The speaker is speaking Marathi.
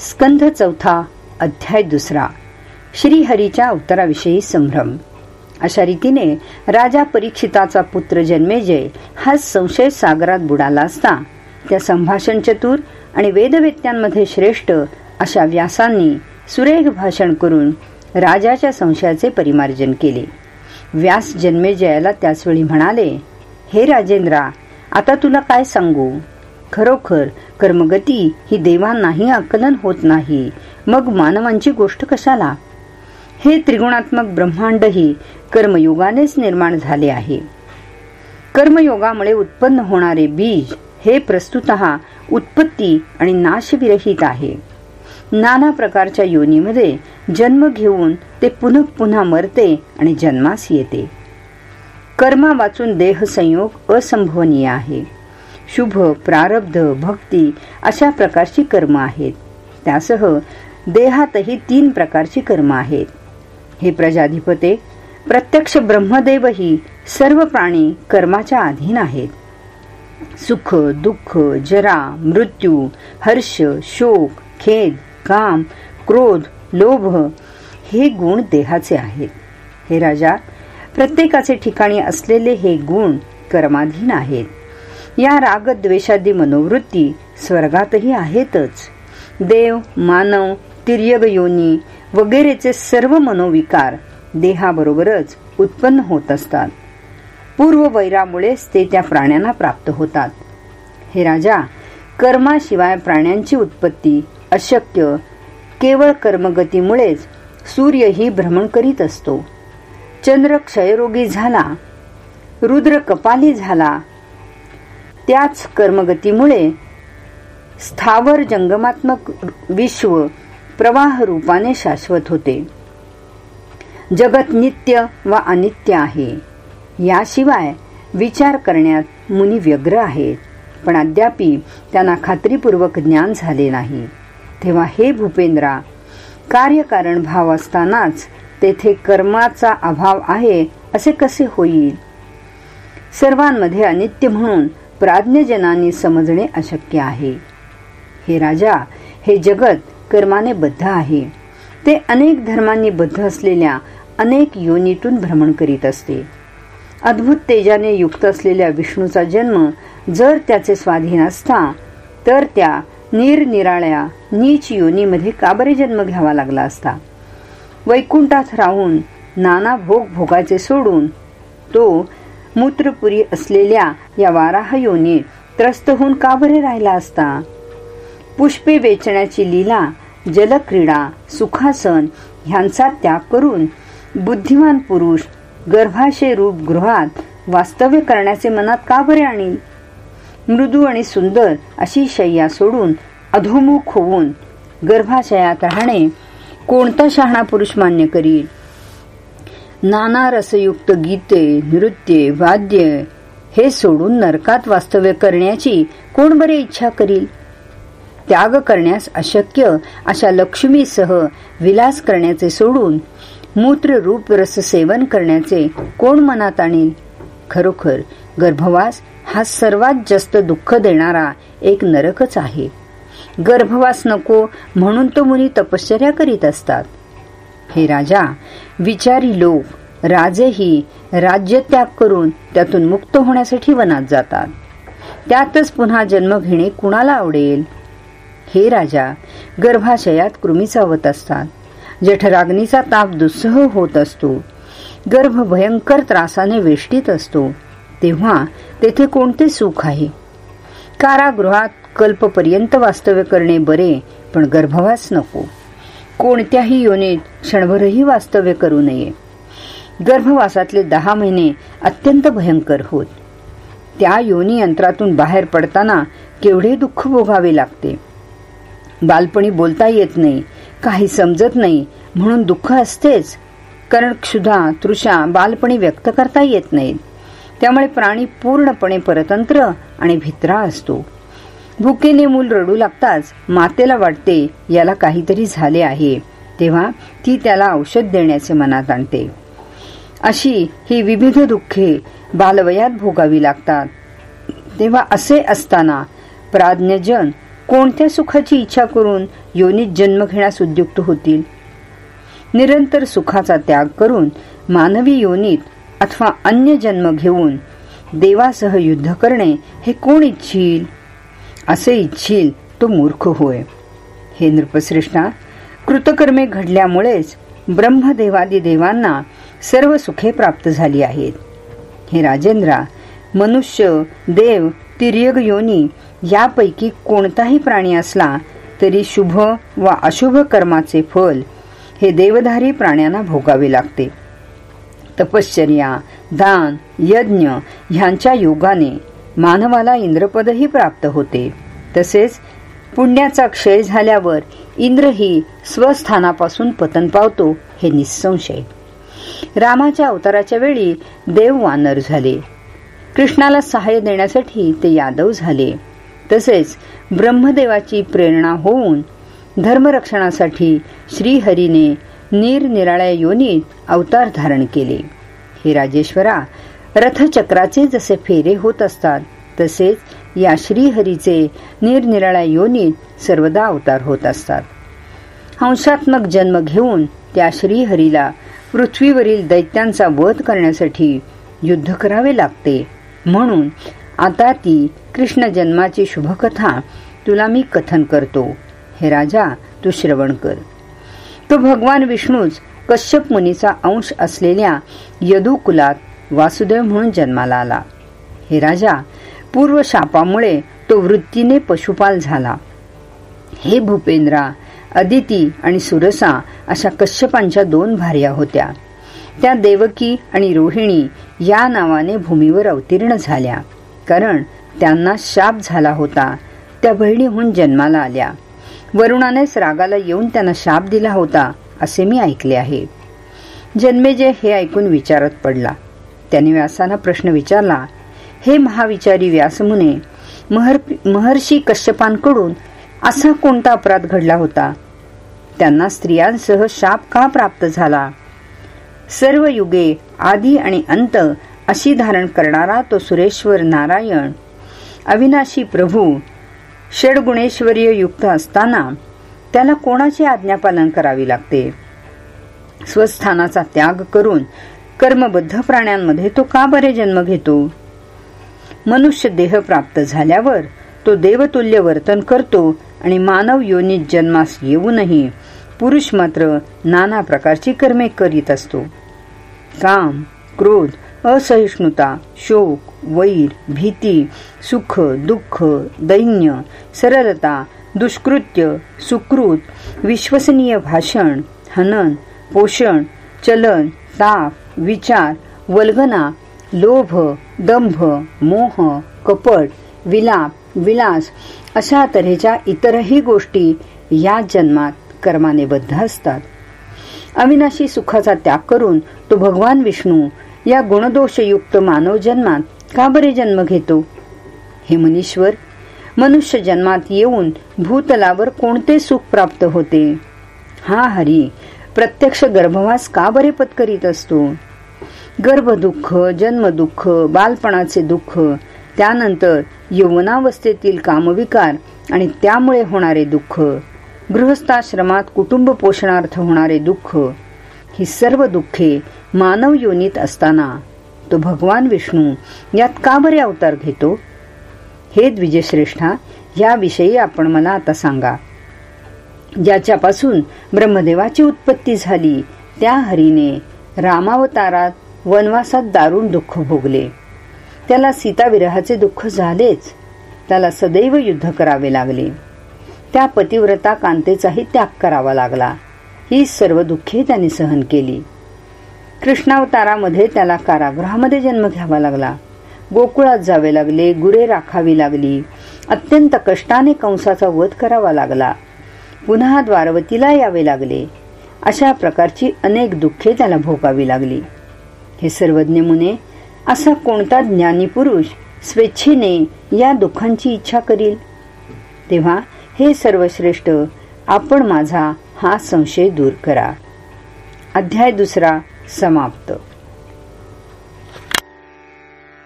स्कंध चौथा अध्याय दुसरा. श्रीहरीच्या अवताराविषयी संभ्रम. अशा रीतीने राजा परीक्षिताचा पुत्र जन्मेजय हा संशय सागरात बुडाला असता त्या संभाषण चतुर आणि वेदवेत्यांमध्ये श्रेष्ठ अशा व्यासांनी सुरेख भाषण करून राजाच्या संशयाचे परिमार्जन केले. व्यास जन्मेजयाला त्याचवेळी म्हणाले हे राजेंद्रा आता तुला काय सांगू? खरोखर कर्मगती ही देवांनाही आकलन होत नाही. मग मानवांची गोष्ट कशाला? हे त्रिगुणात्मक ब्रह्मांडही कर्मयोगानेच निर्माण झाले आहे. कर्मयोगामुळे उत्पन्न होणारे बीज हे प्रस्तुत उत्पत्ती आणि नाशविरहित आहे. नाना प्रकारच्या योनीमध्ये जन्म घेऊन ते पुन्हा पुन्हा मरते आणि जन्मास येते. कर्मा वाचून देह संयोग असंभवनीय आहे. शुभ प्रारब्ध भक्ती अशा प्रकारची कर्म आहेत. त्यासह देहातही तीन प्रकारची कर्म आहेत. हे प्रजाधिपते प्रत्यक्ष ब्रह्मदेवही सर्व प्राणी कर्माच्या अधीन आहेत. सुख दुःख जरा मृत्यू हर्ष शोक खेद काम क्रोध लोभ हे गुण देहाचे आहेत. हे राजा प्रत्येकाचे ठिकाणी असलेले हे गुण कर्माधीन आहेत. या रागद्वेषादी मनोवृत्ती स्वर्गातही आहेतच. देव मानव तिर्यग योनी वगैरेचे सर्व मनोविकार देहाबरोबरच उत्पन्न होत असतात. पूर्व वैरामुळेच ते त्या प्राण्यांना प्राप्त होतात. हे राजा कर्माशिवाय प्राण्यांची उत्पत्ती अशक्य केवळ कर्मगतीमुळेच सूर्यही भ्रमण करीत असतो. चंद्र क्षयरोगी झाला रुद्र कपाली झाला त्याच कर्मगतीमुळे स्थावर जंगमात्मक विश्व प्रवाह रूपाने शाश्वत होते. जगत नित्य व अनित्य आहे. याशिवाय विचार करण्यात मुनी व्यग्र आहेत. पण अद्यापि त्यांना खात्रीपूर्वक ज्ञान झाले नाही. तेव्हा हे भूपेंद्रा कार्यकारण भाव असतानाच तेथे कर्माचा अभाव आहे असे कसे होईल? सर्वांमध्ये अनित्य म्हणून प्राज्ञजनांनी समजणे अशक्य आहे. हे राजा हे जगत कर्माने बद्ध आहे. ते अनेक धर्मांनी बद्ध असलेल्या अनेक योनीतून भ्रमण करीत असते. अद्भुत तेजाने युक्त असलेल्या विष्णूचा जन्म जर त्याचे स्वाधीन असता तर त्या निरनिराळ्या नीच योनीमध्ये काबरे जन्म घ्यावा लागला असता? वैकुंठात राहून नाना भोग भोगाचे सोडून तो मूत्रपुरी असलेल्या या वाराह योनी त्रस्त होऊन का बरे राहिला असता? पुष्पे वेचण्याची लीला जलक्रीडा सुखासन ह्यांचा त्याग करून बुद्धिमान पुरुष गर्भाशय रूप गृहात वास्तव्य करण्याचे मनात का बरे आणील मृदू आणि सुंदर अशी शय्या सोडून अधोमुख होऊन गर्भाशयात राहणे कोणता शहाणा पुरुष मान्य करील नाना रसयुक्त गीते नृत्य वाद्य हे सोडून नरकात वास्तव्य करण्याची कोण बरे इच्छा करील? त्याग करण्यास अशक्य अशा लक्ष्मीसह विलास करण्याचे सोडून मूत्र रूप रस सेवन करण्याचे कोण मनात आणील? खरोखर गर्भवास हा सर्वात जास्त दुःख देणारा एक नरकच आहे. गर्भवास नको म्हणून तो मुनी तपश्चर्या करीत असतात. हे राजा विचारी लोक राजेही राज्य त्याग करून त्यातून मुक्त होण्यासाठी वनात जातात. त्यातच पुन्हा जन्म घेणे कुणाला आवडेल? हे राजा गर्भाशयात कृमी चावत असतात जठराग्नीचा ताप दुस्सह होत असतो. गर्भ भयंकर त्रासाने वेष्टीत असतो. तेव्हा तेथे कोणते सुख आहे? कारागृहात कल्पपर्यंत वास्तव्य करणे बरे पण गर्भवास नको. कोणत्याही योनीत क्षणभरही वास्तव्य करू नये. गर्भवासातले दहा महिने अत्यंत भयंकर होत. त्या योनी यंत्रातून बाहेर पडताना केवढे दुःख भोगावे लागते. बालपणी बोलता येत नाही काही समजत नाही म्हणून दुःख असतेच. कारण क्षुधा तृषा बालपणी व्यक्त करता येत नाहीत. त्यामुळे प्राणी पूर्णपणे परतंत्र आणि भित्रा असतो. भुकेने मूल रडू लागताच मातेला वाटते याला काहीतरी झाले आहे. तेव्हा ती त्याला औषध देण्याचे मनात आणते. अशी ही विविध दुःखे बालवयात भोगावी लागतात. तेव्हा असे असताना प्राज्ञजन कोणत्या सुखाची इच्छा करून योनीत जन्म घेण्यास उद्युक्त होतील? निरंतर सुखाचा त्याग करून मानवी योनीत अथवा अन्य जन्म घेऊन देवासह युद्ध करणे हे कोण इच्छिल? असे इच्छील तो मूर्ख होय. हे नृपश्रेष्ठा कृतकर्मे घडल्यामुळेच ब्रह्मदेवादी देवांना सर्व सुखे प्राप्त झाली आहेत. हे राजेंद्रा मनुष्य देव तिर्यग योनी यापैकी कोणताही प्राणी असला तरी शुभ व अशुभ कर्माचे फल हे देवधारी प्राण्यांना भोगावे लागते. तपश्चर्या दान यज्ञ ह्यांच्या योगाने मानवाला इंद्रपदही प्राप्त होते. तसेच पुण्याचा क्षय झाल्यावर इंद्र ही स्वस्थानापासून पतन पावतो हे निसंशय. रामाच्या अवताराच्या वेळी देव वानर झाले. कृष्णाला सहाय्य देण्यासाठी ते यादव झाले. तसेच ब्रह्मदेवाची प्रेरणा होऊन धर्मरक्षणासाठी श्रीहरीने निरनिराळ्या योनीत अवतार धारण केले. हे राजेश्वरा रथचक्राचे जसे फेरे होत असतात तसेच या श्रीहरीचे निरनिराळ्या योनीत सर्वदा अवतार होत असतात. हंसात्मक जन्म घेऊन त्या श्रीहरीला पृथ्वीवरील दैत्यांचा वध करण्यासाठी युद्ध करावे लागते. म्हणून आता ती कृष्ण जन्माची शुभकथा तुला मी कथन करतो. हे राजा तू श्रवण कर. तो भगवान विष्णूच कश्यप मुनीचा अंश असलेल्या यदुकुलात वासुदेव म्हणून जन्माला आला. हे राजा पूर्व शापामुळे तो वृत्तीने पशुपाल झाला. हे भूपेंद्रा अदिती आणि सुरसा अशा कश्यपांच्या दोन भार्या होत्या. त्या देवकी आणि रोहिणी या नावाने भूमीवर अवतीर्ण झाल्या. कारण त्यांना शाप झाला होता. त्या बहिणीहून जन्माला आल्या. वरुणानेच रागाला येऊन त्यांना शाप दिला होता असे मी ऐकले आहे. जन्मेजय हे ऐकून विचारत पडला. त्याने व्यासाला प्रश्न विचारला हे महाविचारी व्यासमुने महर महर्षी कश्यपांकडून असा कोणता अपराध घडला होता? त्यांना स्त्रियांसह शाप का प्राप्त झाला? सर्व युगे आधी आणि अंत अशी धारण करणारा तो सुरेश्वर नारायण अविनाशी प्रभू षडगुणेश्वरीय युक्त असताना त्याला कोणाची आज्ञापालन करावी लागते? स्वस्थानाचा त्याग करून कर्मबद्ध प्राण्यांमध्ये तो का बरे जन्म घेतो? मनुष्य देह प्राप्त झाल्यावर तो देवतुल्य वर्तन करतो आणि मानव योनीत जन्मास येऊनही पुरुष मात्र नाना प्रकारची कर्मे करीत असतो. काम क्रोध असहिष्णुता शोक वैर भीती सुख दुःख दैन्य सरलता दुष्कृत्य सुकृत विश्वसनीय भाषण हनन पोषण चलन ताप विचार वल्गना लोभ दंभ मोह कपट विलाप विलास अशा तऱ्हेच्या इतरही गोष्टी या जन्मात कर्माने बद्ध असतात. अविनाशी सुखाचा त्याग करून तो भगवान विष्णू या गुणदोषयुक्त मानव जन्मात का बरे जन्म घेतो? हे मनीश्वर मनुष्य जन्मात येऊन भूतलावर कोणते सुख प्राप्त होते? हा हरी प्रत्यक्ष गर्भवास का बरे पत्करीत असतो? गर्भदुःख जन्मदुःख बालपणाचे दुःख त्यानंतर यवनावस्थेतील कामविकार आणि त्यामुळे होणारे दुःख गृहस्थाश्रमात कुटुंब पोषणार्थ होणारे दुःख ही सर्व दुःखे मानव योनीत असताना तो भगवान विष्णू यात का बरे अवतार घेतो? हे द्विजश्रेष्ठा याविषयी आपण मला आता सांगा. ज्याच्यापासून ब्रह्मदेवाची उत्पत्ती झाली त्या हरीने रामावतारात वनवासात दारुण दुःख भोगले. त्याला सीताविरहाचे दुःख झालेच. त्याला सदैव युद्ध करावे लागले. त्या पतिव्रता कांतेचाही त्याग करावा लागला. ही सर्व दुःखे त्याने सहन केली. कृष्णावतारामध्ये त्याला कारागृहामध्ये जन्म घ्यावा लागला. गोकुळात जावे लागले गुरे राखावी लागली. अत्यंत कष्टाने कंसाचा वध करावा लागला. पुन्हा द्वारवतीला यावे लागले. अशा प्रकारची अनेक दुःखे त्याला भोगावी लागली. हे सर्वज्ञ मुने असा कोणता ज्ञानी पुरुष स्वेच्छेने या दुःखांची इच्छा करील? तेव्हा हे सर्वश्रेष्ठ आपण माझा हा संशय दूर करा. अध्याय दुसरा समाप्त.